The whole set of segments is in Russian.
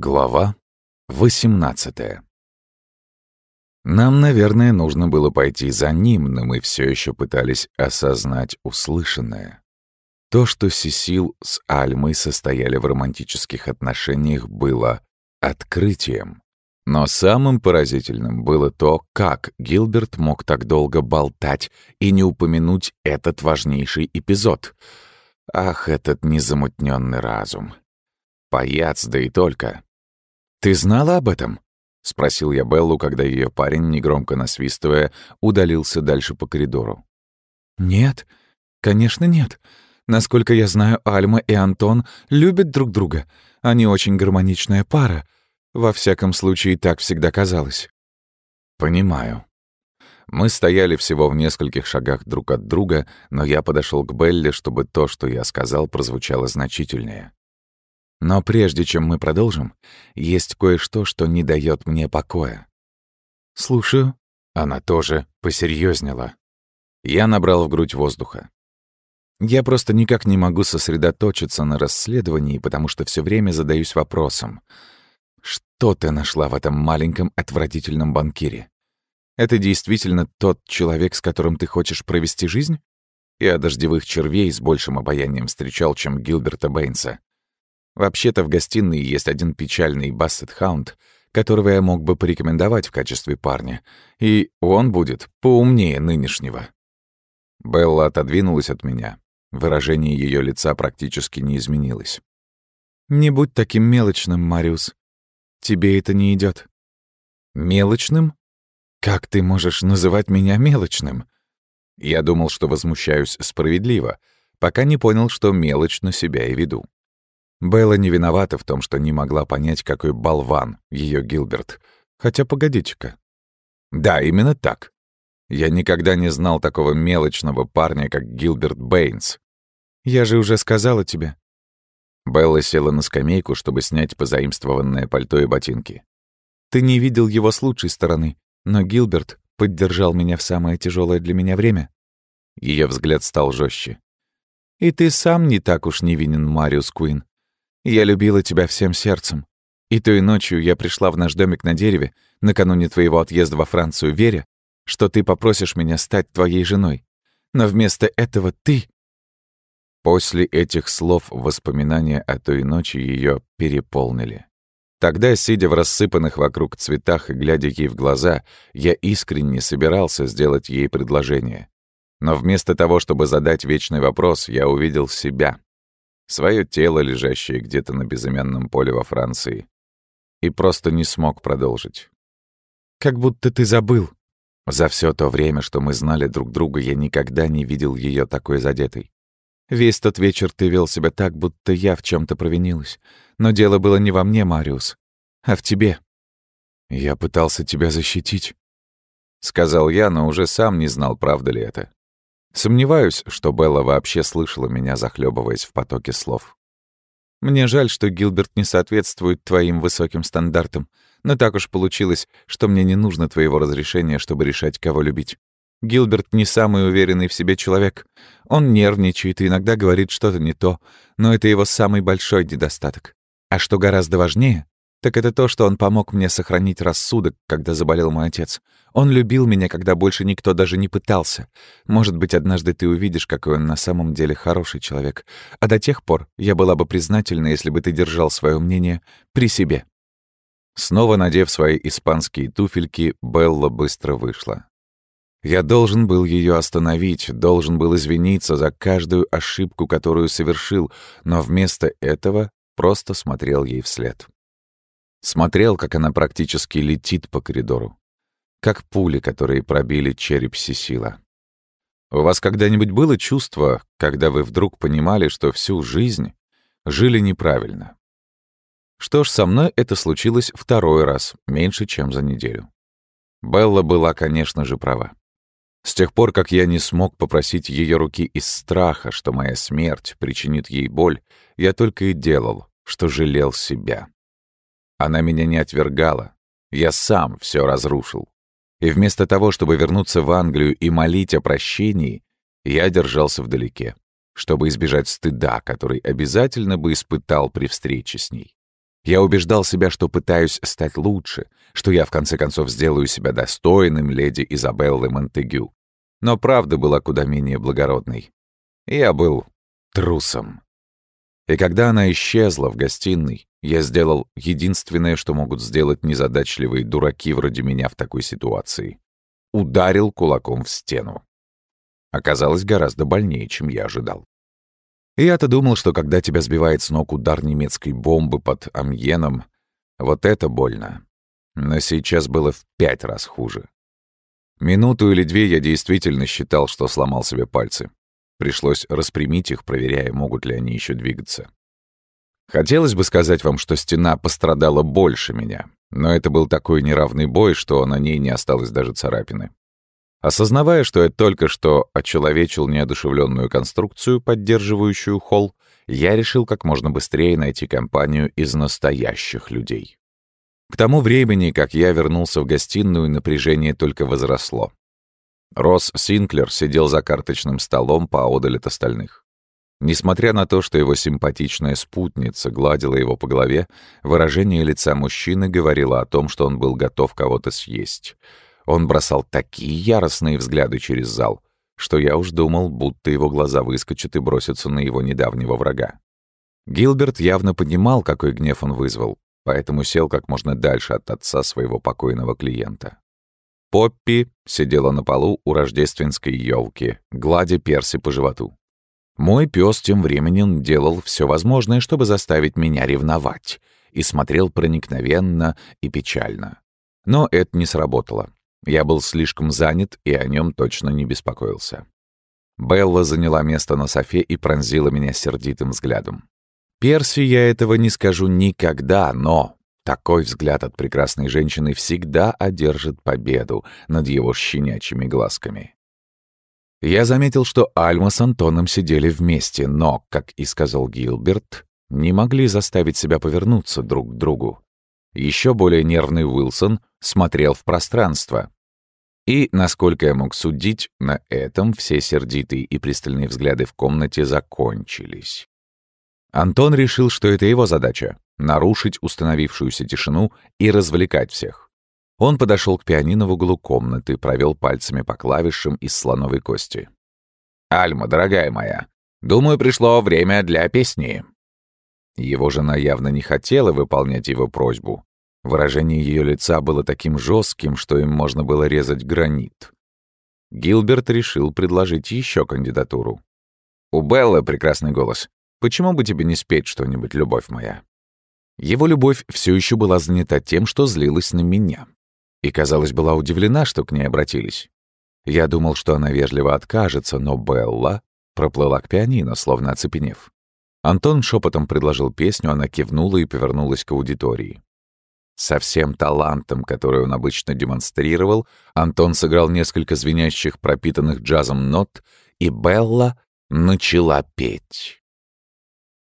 Глава 18 Нам, наверное, нужно было пойти за ним, но мы все еще пытались осознать услышанное. То, что Сесил с Альмой состояли в романтических отношениях, было открытием. Но самым поразительным было то, как Гилберт мог так долго болтать и не упомянуть этот важнейший эпизод. Ах, этот незамутненный разум. Паяц, да и только. «Ты знала об этом?» — спросил я Беллу, когда ее парень, негромко насвистывая, удалился дальше по коридору. «Нет, конечно, нет. Насколько я знаю, Альма и Антон любят друг друга. Они очень гармоничная пара. Во всяком случае, так всегда казалось». «Понимаю». Мы стояли всего в нескольких шагах друг от друга, но я подошел к Белле, чтобы то, что я сказал, прозвучало значительнее. Но прежде чем мы продолжим, есть кое-что, что не дает мне покоя. Слушаю. Она тоже посерьезнела. Я набрал в грудь воздуха. Я просто никак не могу сосредоточиться на расследовании, потому что все время задаюсь вопросом. Что ты нашла в этом маленьком отвратительном банкире? Это действительно тот человек, с которым ты хочешь провести жизнь? Я дождевых червей с большим обаянием встречал, чем Гилберта Бэйнса. Вообще-то в гостиной есть один печальный бассет-хаунд, которого я мог бы порекомендовать в качестве парня, и он будет поумнее нынешнего. Белла отодвинулась от меня. Выражение ее лица практически не изменилось. «Не будь таким мелочным, Мариус. Тебе это не идет. «Мелочным? Как ты можешь называть меня мелочным?» Я думал, что возмущаюсь справедливо, пока не понял, что мелочно себя и веду. Белла не виновата в том, что не могла понять, какой болван ее Гилберт. Хотя погодите-ка. Да, именно так. Я никогда не знал такого мелочного парня, как Гилберт Бэйнс. Я же уже сказала тебе. Белла села на скамейку, чтобы снять позаимствованное пальто и ботинки. Ты не видел его с лучшей стороны, но Гилберт поддержал меня в самое тяжелое для меня время. Ее взгляд стал жестче. И ты сам не так уж невинен, Мариус Куин. Я любила тебя всем сердцем. И той ночью я пришла в наш домик на дереве, накануне твоего отъезда во Францию, веря, что ты попросишь меня стать твоей женой. Но вместо этого ты...» После этих слов воспоминания о той ночи ее переполнили. Тогда, сидя в рассыпанных вокруг цветах и глядя ей в глаза, я искренне собирался сделать ей предложение. Но вместо того, чтобы задать вечный вопрос, я увидел себя, свое тело, лежащее где-то на безымянном поле во Франции, и просто не смог продолжить. «Как будто ты забыл». За все то время, что мы знали друг друга, я никогда не видел ее такой задетой. Весь тот вечер ты вел себя так, будто я в чем то провинилась. Но дело было не во мне, Мариус, а в тебе. «Я пытался тебя защитить», — сказал я, но уже сам не знал, правда ли это. Сомневаюсь, что Белла вообще слышала меня, захлебываясь в потоке слов. «Мне жаль, что Гилберт не соответствует твоим высоким стандартам, но так уж получилось, что мне не нужно твоего разрешения, чтобы решать, кого любить. Гилберт не самый уверенный в себе человек. Он нервничает и иногда говорит что-то не то, но это его самый большой недостаток. А что гораздо важнее, так это то, что он помог мне сохранить рассудок, когда заболел мой отец. Он любил меня, когда больше никто даже не пытался. Может быть, однажды ты увидишь, какой он на самом деле хороший человек. А до тех пор я была бы признательна, если бы ты держал свое мнение при себе». Снова надев свои испанские туфельки, Белла быстро вышла. Я должен был ее остановить, должен был извиниться за каждую ошибку, которую совершил, но вместо этого просто смотрел ей вслед. Смотрел, как она практически летит по коридору. Как пули, которые пробили череп Сесила. У вас когда-нибудь было чувство, когда вы вдруг понимали, что всю жизнь жили неправильно? Что ж, со мной это случилось второй раз, меньше, чем за неделю. Белла была, конечно же, права. С тех пор, как я не смог попросить ее руки из страха, что моя смерть причинит ей боль, я только и делал, что жалел себя. Она меня не отвергала. Я сам все разрушил. И вместо того, чтобы вернуться в Англию и молить о прощении, я держался вдалеке, чтобы избежать стыда, который обязательно бы испытал при встрече с ней. Я убеждал себя, что пытаюсь стать лучше, что я в конце концов сделаю себя достойным леди Изабеллы Монтегю. Но правда была куда менее благородной. Я был трусом. И когда она исчезла в гостиной, я сделал единственное, что могут сделать незадачливые дураки вроде меня в такой ситуации. Ударил кулаком в стену. Оказалось гораздо больнее, чем я ожидал. Я-то думал, что когда тебя сбивает с ног удар немецкой бомбы под Амьеном, вот это больно. Но сейчас было в пять раз хуже. Минуту или две я действительно считал, что сломал себе пальцы. Пришлось распрямить их, проверяя, могут ли они еще двигаться. Хотелось бы сказать вам, что стена пострадала больше меня, но это был такой неравный бой, что на ней не осталось даже царапины. Осознавая, что я только что очеловечил неодушевленную конструкцию, поддерживающую холл, я решил как можно быстрее найти компанию из настоящих людей. К тому времени, как я вернулся в гостиную, напряжение только возросло. Росс Синклер сидел за карточным столом поодаль от остальных. Несмотря на то, что его симпатичная спутница гладила его по голове, выражение лица мужчины говорило о том, что он был готов кого-то съесть. Он бросал такие яростные взгляды через зал, что я уж думал, будто его глаза выскочат и бросятся на его недавнего врага. Гилберт явно понимал, какой гнев он вызвал, поэтому сел как можно дальше от отца своего покойного клиента. Поппи сидела на полу у рождественской елки, гладя перси по животу. Мой пес тем временем делал все возможное, чтобы заставить меня ревновать, и смотрел проникновенно и печально. Но это не сработало. Я был слишком занят и о нем точно не беспокоился. Белла заняла место на софе и пронзила меня сердитым взглядом. Перси я этого не скажу никогда, но такой взгляд от прекрасной женщины всегда одержит победу над его щенячьими глазками. Я заметил, что Альма с Антоном сидели вместе, но, как и сказал Гилберт, не могли заставить себя повернуться друг к другу. Еще более нервный Уилсон смотрел в пространство. И, насколько я мог судить, на этом все сердитые и пристальные взгляды в комнате закончились. Антон решил, что это его задача — нарушить установившуюся тишину и развлекать всех. Он подошел к пианино в углу комнаты, провел пальцами по клавишам из слоновой кости. «Альма, дорогая моя, думаю, пришло время для песни». Его жена явно не хотела выполнять его просьбу. Выражение ее лица было таким жестким, что им можно было резать гранит. Гилберт решил предложить еще кандидатуру. У Беллы прекрасный голос. Почему бы тебе не спеть что-нибудь, любовь моя?» Его любовь все еще была занята тем, что злилась на меня. И, казалось, была удивлена, что к ней обратились. Я думал, что она вежливо откажется, но Белла проплыла к пианино, словно оцепенев. Антон шепотом предложил песню, она кивнула и повернулась к аудитории. Со всем талантом, который он обычно демонстрировал, Антон сыграл несколько звенящих, пропитанных джазом нот, и Белла начала петь.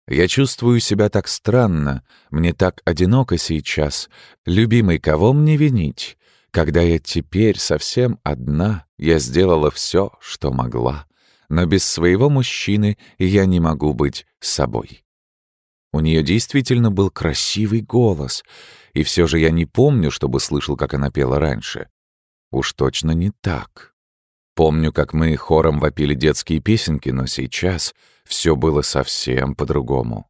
Я чувствую себя так странно, мне так одиноко сейчас. Любимый, кого мне винить? Когда я теперь совсем одна, я сделала все, что могла. Но без своего мужчины я не могу быть собой. У нее действительно был красивый голос, и все же я не помню, чтобы слышал, как она пела раньше. Уж точно не так. Помню, как мы хором вопили детские песенки, но сейчас все было совсем по-другому.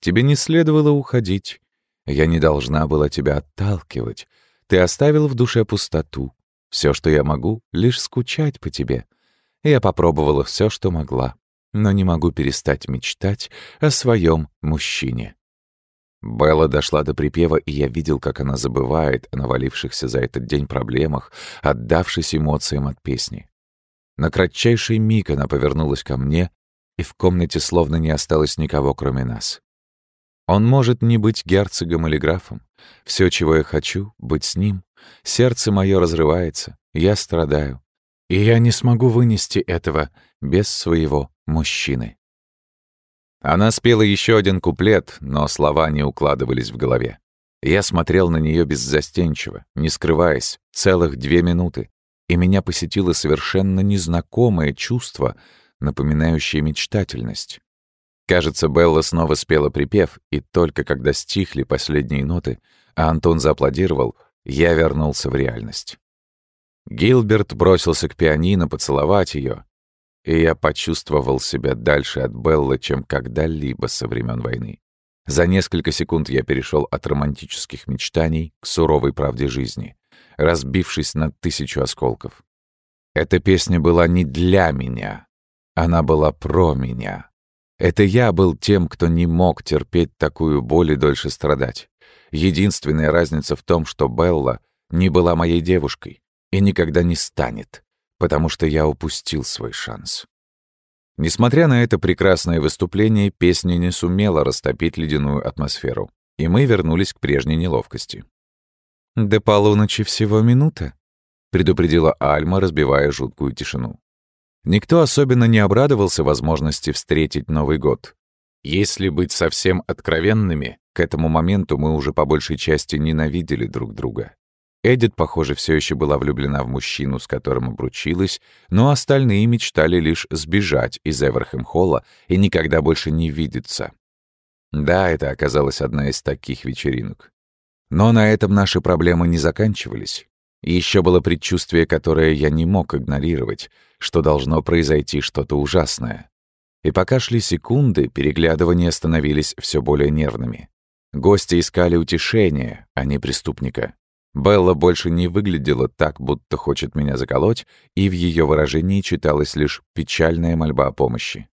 Тебе не следовало уходить. Я не должна была тебя отталкивать. Ты оставил в душе пустоту. Все, что я могу, лишь скучать по тебе. Я попробовала все, что могла, но не могу перестать мечтать о своем мужчине. Белла дошла до припева, и я видел, как она забывает о навалившихся за этот день проблемах, отдавшись эмоциям от песни. На кратчайший миг она повернулась ко мне и в комнате словно не осталось никого, кроме нас. Он может не быть герцогом или графом. Все, чего я хочу, — быть с ним. Сердце мое разрывается, я страдаю. И я не смогу вынести этого без своего мужчины. Она спела еще один куплет, но слова не укладывались в голове. Я смотрел на нее беззастенчиво, не скрываясь, целых две минуты, и меня посетило совершенно незнакомое чувство — напоминающее мечтательность. Кажется, Белла снова спела припев, и только когда стихли последние ноты, а Антон зааплодировал, я вернулся в реальность. Гилберт бросился к пианино поцеловать ее, и я почувствовал себя дальше от Беллы, чем когда-либо со времен войны. За несколько секунд я перешел от романтических мечтаний к суровой правде жизни, разбившись на тысячу осколков. Эта песня была не для меня, она была про меня. Это я был тем, кто не мог терпеть такую боль и дольше страдать. Единственная разница в том, что Белла не была моей девушкой и никогда не станет, потому что я упустил свой шанс. Несмотря на это прекрасное выступление, песня не сумела растопить ледяную атмосферу, и мы вернулись к прежней неловкости. «До полуночи всего минута», — предупредила Альма, разбивая жуткую тишину. Никто особенно не обрадовался возможности встретить Новый год. Если быть совсем откровенными, к этому моменту мы уже по большей части ненавидели друг друга. Эдит, похоже, все еще была влюблена в мужчину, с которым обручилась, но остальные мечтали лишь сбежать из Эверхэм-холла и никогда больше не видеться. Да, это оказалась одна из таких вечеринок. Но на этом наши проблемы не заканчивались. Еще было предчувствие, которое я не мог игнорировать, что должно произойти что-то ужасное. И пока шли секунды, переглядывания становились все более нервными. Гости искали утешения, а не преступника. Белла больше не выглядела так, будто хочет меня заколоть, и в ее выражении читалась лишь печальная мольба о помощи.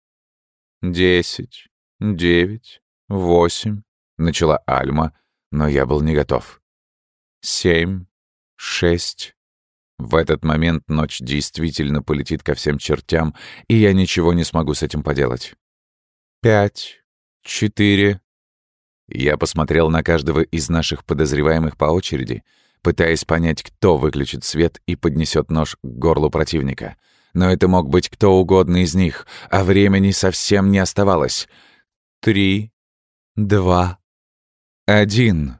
«Десять, девять, восемь», — начала Альма, но я был не готов. «Семь, шесть. В этот момент ночь действительно полетит ко всем чертям, и я ничего не смогу с этим поделать. Пять, четыре. Я посмотрел на каждого из наших подозреваемых по очереди, пытаясь понять, кто выключит свет и поднесет нож к горлу противника. Но это мог быть кто угодно из них, а времени совсем не оставалось. Три, два, один.